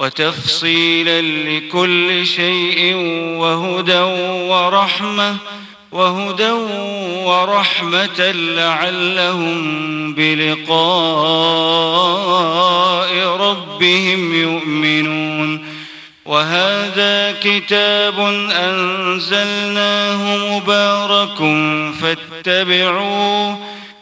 وتفصيلا لكل شيء وهدى ورحمة وهدى ورحمة لعلهم بلقاء ربهم يؤمنون. وهذا كتاب أنزلناه مبارك فاتبعوه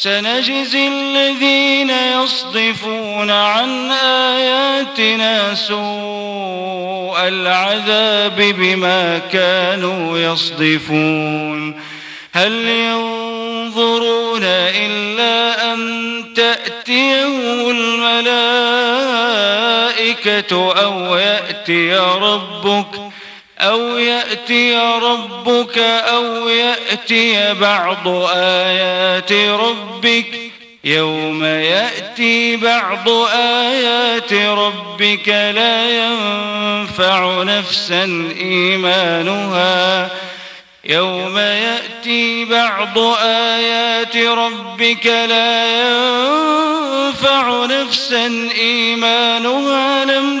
سنجزي الذين يصدفون عن آياتنا سوء العذاب بما كانوا يصدفون. هل ينظرون إلا أن تأتيهم الملائكة أو يأتي ربك أو يأتي ربك أو يأتي بعض آيات ربك يوم يأتي بعض آيات ربك لا ينفع نفسا إيمانها يوم يأتي بعض آيات ربك لا ينفع نفسا إيمانها لم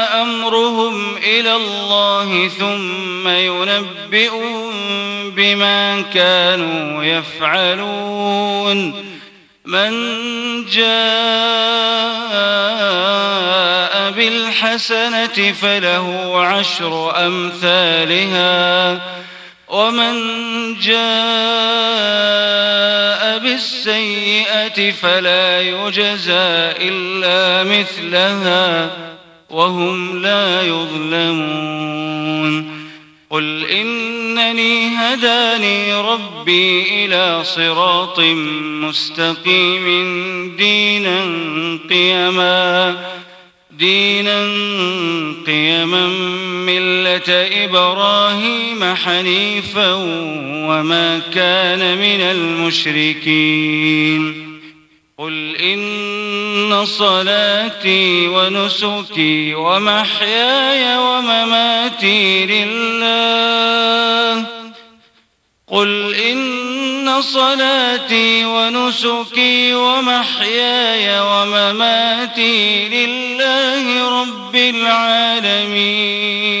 أمرهم إلى الله ثم ينبئهم بما كانوا يفعلون. من جاء بالحسنة فله عشر أمثالها ومن جاء بالسيئة فلا يجزى إلا مثلها. وهم لا يظلمون. قل إنني هداني ربي إلى صراط مستقيم دينا قيما دينا قيما ملة إبراهيم حنيفا وما كان من المشركين. قل إن صلاتي ونسكي ومحياي ومماتي لله. قل إن صلاتي ونسكي ومحياي ومماتي لله رب العالمين.